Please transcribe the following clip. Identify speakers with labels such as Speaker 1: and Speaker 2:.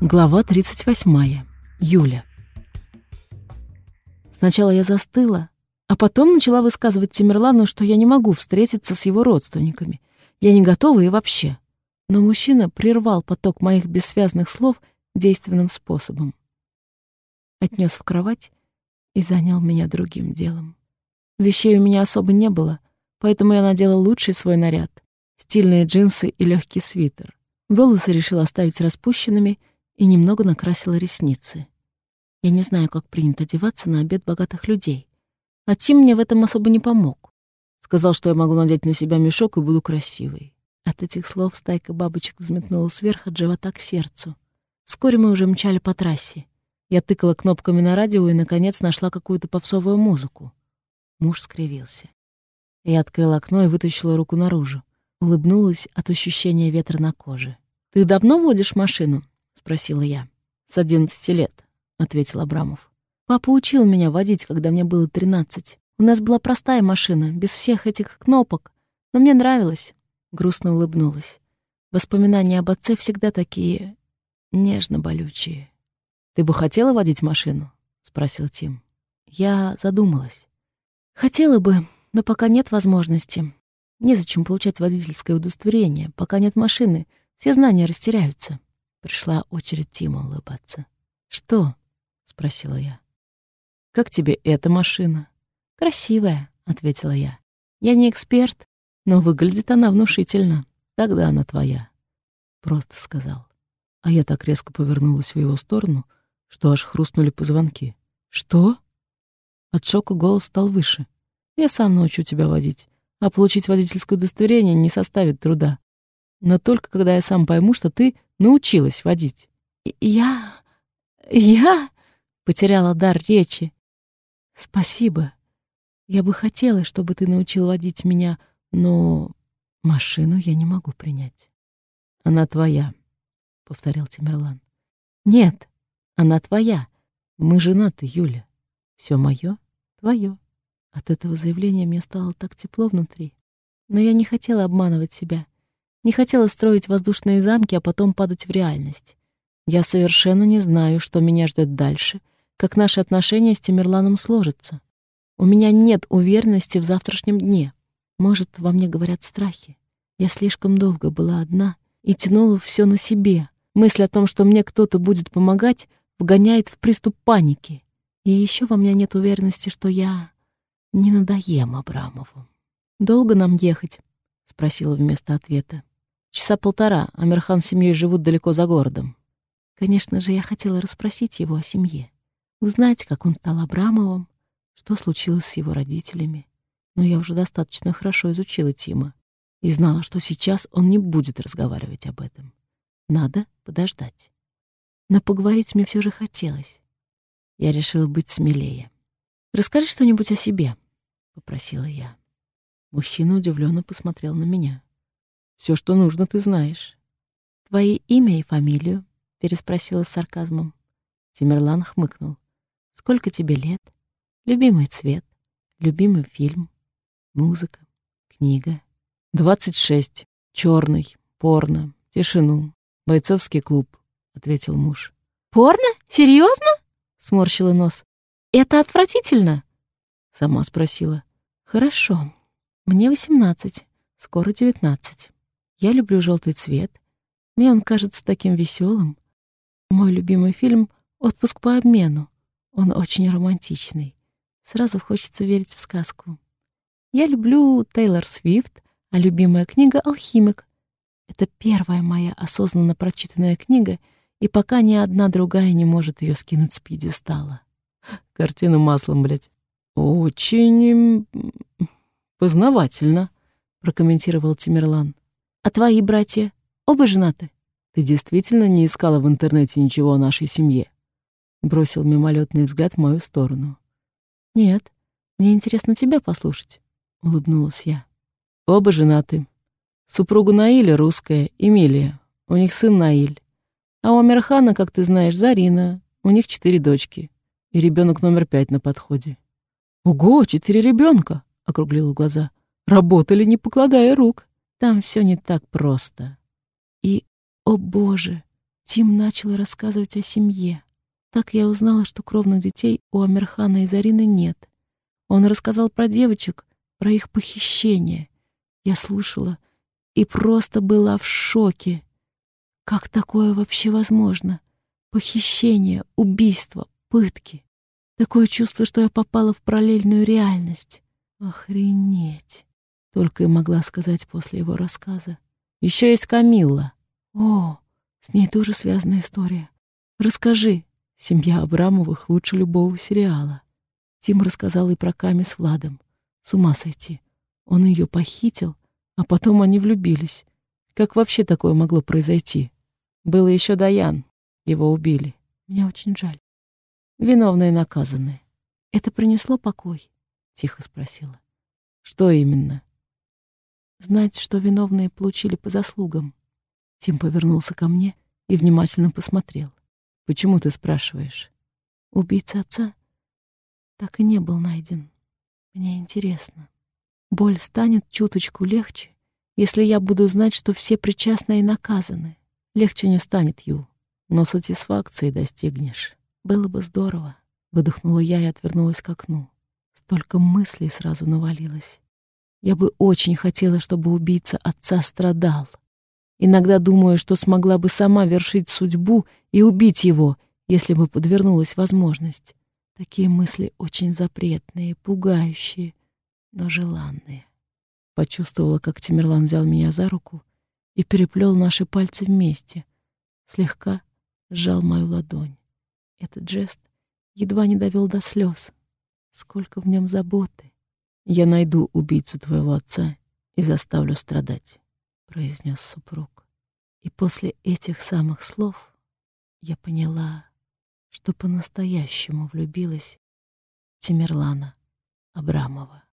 Speaker 1: Глава 38. Юля. Сначала я застыла, а потом начала высказывать Тимерлану, что я не могу встретиться с его родственниками. Я не готова и вообще. Но мужчина прервал поток моих бессвязных слов действенным способом. Отнес в кровать и занял меня другим делом. Вещей у меня особо не было, поэтому я надела лучший свой наряд — стильные джинсы и легкий свитер. Волосы решила оставить распущенными — и немного накрасила ресницы. Я не знаю, как принято одеваться на обед богатых людей. А Тим мне в этом особо не помог. Сказал, что я могу надеть на себя мешок и буду красивой. От этих слов стайка бабочек взметнулась вверх от живота к сердцу. Вскоре мы уже мчали по трассе. Я тыкала кнопками на радио и, наконец, нашла какую-то попсовую музыку. Муж скривился. Я открыла окно и вытащила руку наружу. Улыбнулась от ощущения ветра на коже. «Ты давно водишь машину?» — спросила я. «С одиннадцати лет», — ответил Абрамов. «Папа учил меня водить, когда мне было тринадцать. У нас была простая машина, без всех этих кнопок. Но мне нравилось». Грустно улыбнулась. Воспоминания об отце всегда такие нежно-болючие. «Ты бы хотела водить машину?» — спросил Тим. Я задумалась. «Хотела бы, но пока нет возможности. Незачем получать водительское удостоверение, пока нет машины. Все знания растеряются». Пришла очередь Тима улыбаться. «Что?» — спросила я. «Как тебе эта машина?» «Красивая», — ответила я. «Я не эксперт, но выглядит она внушительно. Тогда она твоя», — просто сказал. А я так резко повернулась в его сторону, что аж хрустнули позвонки. «Что?» От шока голос стал выше. «Я сам научу тебя водить, а получить водительское удостоверение не составит труда. Но только когда я сам пойму, что ты научилась водить. Я... я... потеряла дар речи. Спасибо. Я бы хотела, чтобы ты научил водить меня, но машину я не могу принять. Она твоя, — повторил Тимерлан. Нет, она твоя. Мы женаты, Юля. Все мое, твое. От этого заявления мне стало так тепло внутри. Но я не хотела обманывать себя. Не хотела строить воздушные замки, а потом падать в реальность. Я совершенно не знаю, что меня ждет дальше, как наши отношения с Тимирланом сложатся. У меня нет уверенности в завтрашнем дне. Может, во мне говорят страхи. Я слишком долго была одна и тянула все на себе. Мысль о том, что мне кто-то будет помогать, вгоняет в приступ паники. И еще во мне нет уверенности, что я не надоем Абрамову. «Долго нам ехать?» — спросила вместо ответа. Часа полтора, Амирхан с семьей живут далеко за городом. Конечно же, я хотела расспросить его о семье, узнать, как он стал Абрамовым, что случилось с его родителями. Но я уже достаточно хорошо изучила Тима и знала, что сейчас он не будет разговаривать об этом. Надо подождать. Но поговорить мне все же хотелось. Я решила быть смелее. «Расскажи что-нибудь о себе», — попросила я. Мужчина удивленно посмотрел на меня. Все, что нужно, ты знаешь. Твои имя и фамилию? Переспросила с сарказмом. Тимерлан хмыкнул. Сколько тебе лет? Любимый цвет? Любимый фильм? Музыка? Книга? Двадцать шесть. Черный. Порно. Тишину. Бойцовский клуб, ответил муж. Порно? Серьезно? Сморщила нос. Это отвратительно. Сама спросила. Хорошо. Мне восемнадцать. Скоро девятнадцать. Я люблю желтый цвет. Мне он кажется таким веселым. Мой любимый фильм «Отпуск по обмену». Он очень романтичный. Сразу хочется верить в сказку. Я люблю Тейлор Свифт, а любимая книга «Алхимик». Это первая моя осознанно прочитанная книга, и пока ни одна другая не может ее скинуть с пьедестала. Картина маслом, блядь. Очень познавательно, прокомментировал Тимерлан. А твои братья оба женаты? Ты действительно не искала в интернете ничего о нашей семье? Бросил мимолетный взгляд в мою сторону. Нет, мне интересно тебя послушать, улыбнулась я. Оба женаты. Супруга Наиля русская, Эмилия. У них сын Наиль. А у Амирхана, как ты знаешь, Зарина. У них четыре дочки. И ребенок номер пять на подходе. Ого, четыре ребенка! округлила глаза. Работали, не покладая рук. Там все не так просто. И, о боже, Тим начал рассказывать о семье. Так я узнала, что кровных детей у Амирхана и Зарины нет. Он рассказал про девочек, про их похищение. Я слушала и просто была в шоке. Как такое вообще возможно? Похищение, убийство, пытки. Такое чувство, что я попала в параллельную реальность. Охренеть. Только и могла сказать после его рассказа. Еще есть Камилла. О, с ней тоже связана история. Расскажи. Семья Абрамовых лучше любого сериала. Тим рассказал и про Ками с Владом. С ума сойти. Он ее похитил, а потом они влюбились. Как вообще такое могло произойти? Было еще Даян. Его убили. Мне очень жаль. Виновные наказаны. Это принесло покой? Тихо спросила. Что именно? Знать, что виновные получили по заслугам. Тим повернулся ко мне и внимательно посмотрел. «Почему ты спрашиваешь?» «Убийца отца так и не был найден. Мне интересно, боль станет чуточку легче, если я буду знать, что все причастные наказаны. Легче не станет, Ю, но сатисфакции достигнешь. Было бы здорово», — выдохнула я и отвернулась к окну. Столько мыслей сразу навалилось. Я бы очень хотела, чтобы убийца отца страдал. Иногда думаю, что смогла бы сама вершить судьбу и убить его, если бы подвернулась возможность. Такие мысли очень запретные, пугающие, но желанные. Почувствовала, как Тимирлан взял меня за руку и переплел наши пальцы вместе, слегка сжал мою ладонь. Этот жест едва не довел до слез. Сколько в нем заботы. Я найду убийцу твоего отца и заставлю страдать произнес супруг. И после этих самых слов я поняла, что по-настоящему влюбилась в Тимирлана Абрамова.